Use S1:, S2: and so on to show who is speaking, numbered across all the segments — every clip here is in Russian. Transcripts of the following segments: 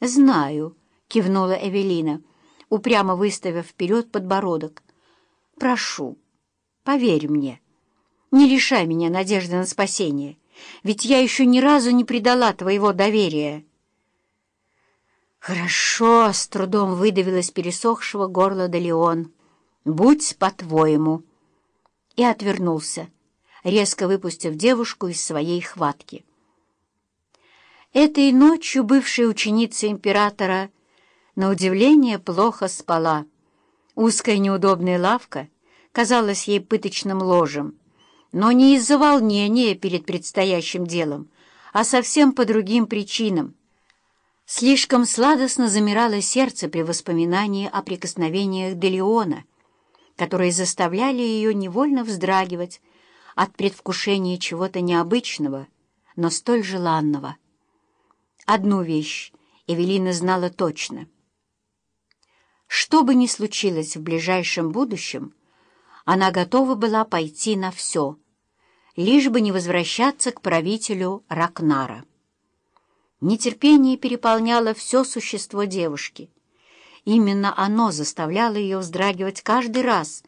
S1: «Знаю», — кивнула Эвелина, упрямо выставив вперед подбородок. «Прошу, поверь мне, не лишай меня надежды на спасение, ведь я еще ни разу не предала твоего доверия». «Хорошо», — с трудом выдавилась пересохшего горла Далеон. «Будь по-твоему». И отвернулся, резко выпустив девушку из своей хватки. Этой ночью бывшая ученица императора, на удивление, плохо спала. Узкая неудобная лавка казалась ей пыточным ложем, но не из-за волнения перед предстоящим делом, а совсем по другим причинам. Слишком сладостно замирало сердце при воспоминании о прикосновениях Делеона, которые заставляли ее невольно вздрагивать от предвкушения чего-то необычного, но столь желанного. Одну вещь Эвелина знала точно. Что бы ни случилось в ближайшем будущем, она готова была пойти на все, лишь бы не возвращаться к правителю Ракнара. Нетерпение переполняло все существо девушки. Именно оно заставляло ее вздрагивать каждый раз,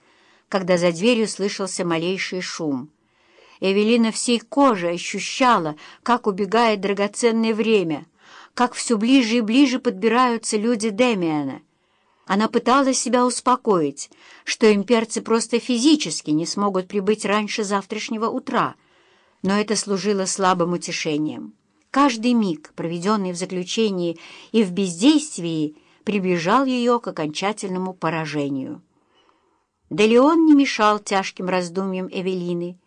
S1: когда за дверью слышался малейший шум. Эвелина всей кожей ощущала, как убегает драгоценное время, как все ближе и ближе подбираются люди Демиана. Она пыталась себя успокоить, что имперцы просто физически не смогут прибыть раньше завтрашнего утра, но это служило слабым утешением. Каждый миг, проведенный в заключении и в бездействии, приближал ее к окончательному поражению. Да Леон не мешал тяжким раздумьям Эвелины,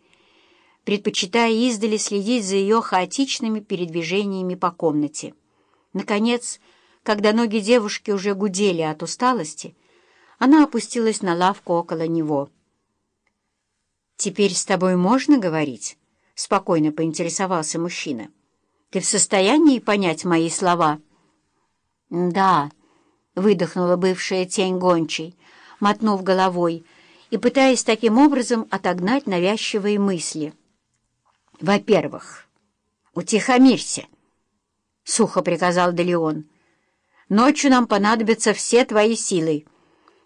S1: предпочитая издали следить за ее хаотичными передвижениями по комнате. Наконец, когда ноги девушки уже гудели от усталости, она опустилась на лавку около него. «Теперь с тобой можно говорить?» — спокойно поинтересовался мужчина. «Ты в состоянии понять мои слова?» «Да», — выдохнула бывшая тень гончей, мотнув головой и пытаясь таким образом отогнать навязчивые мысли. «Во-первых, утихомирься!» — сухо приказал Делеон. «Ночью нам понадобятся все твои силы,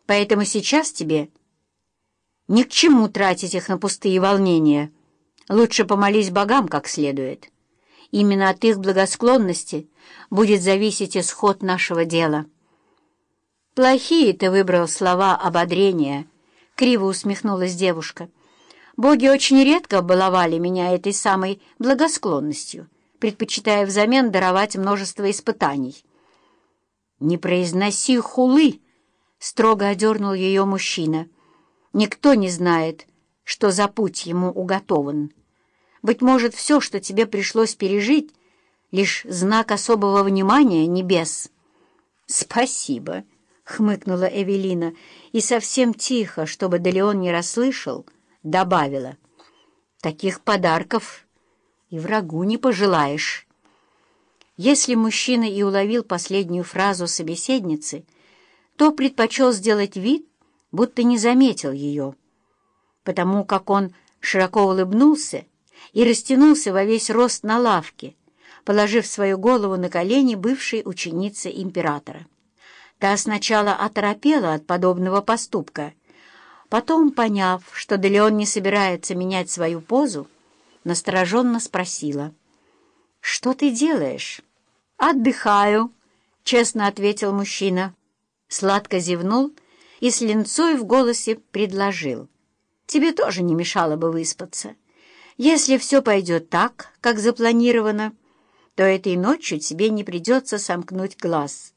S1: поэтому сейчас тебе ни к чему тратить их на пустые волнения. Лучше помолись богам как следует. Именно от их благосклонности будет зависеть исход нашего дела». «Плохие ты выбрал слова ободрения», — криво усмехнулась девушка. «Боги очень редко баловали меня этой самой благосклонностью» предпочитая взамен даровать множество испытаний. «Не произноси хулы!» — строго одернул ее мужчина. «Никто не знает, что за путь ему уготован. Быть может, все, что тебе пришлось пережить, — лишь знак особого внимания небес». «Спасибо!» — хмыкнула Эвелина и совсем тихо, чтобы Делеон не расслышал, добавила. «Таких подарков и врагу не пожелаешь». Если мужчина и уловил последнюю фразу собеседницы, то предпочел сделать вид, будто не заметил ее, потому как он широко улыбнулся и растянулся во весь рост на лавке, положив свою голову на колени бывшей ученицы императора. Та сначала оторопела от подобного поступка, потом, поняв, что Делеон не собирается менять свою позу, настороженно спросила. «Что ты делаешь?» «Отдыхаю», — честно ответил мужчина. Сладко зевнул и с линцой в голосе предложил. «Тебе тоже не мешало бы выспаться. Если все пойдет так, как запланировано, то этой ночью тебе не придется сомкнуть глаз».